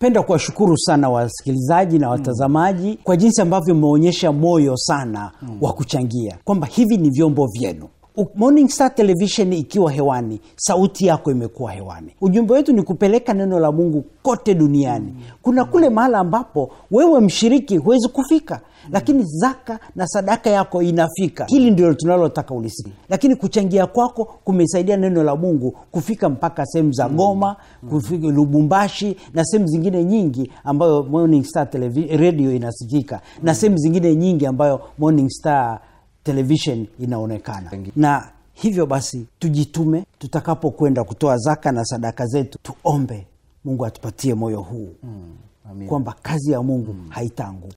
Penda kuwashukuru sana wasikilizaji na watazamaji kwa jinsi ambavyo mmeonyesha moyo sana wa kuchangia, kwamba hivi ni vyombo vyenu. Morning Star Television ikiwa hewani, sauti yako imekuwa hewani. Ujumbe wetu ni kupeleka neno la Mungu kote duniani. Kuna kule mahala ambapo wewe mshiriki huwezi kufika, lakini zaka na sadaka yako inafika. Hili ndilo tunalotaka ulisikia, lakini kuchangia kwako kumesaidia neno la Mungu kufika mpaka sehemu za Goma, kufika Lubumbashi na sehemu zingine nyingi ambayo Morning Star Televi- radio inasikika na sehemu zingine nyingi ambayo Morning Star television inaonekana. Na hivyo basi tujitume tutakapokwenda kutoa zaka na sadaka zetu tuombe. Mungu atupatie moyo huu. Hmm. kwamba kazi ya mungu haitaanguka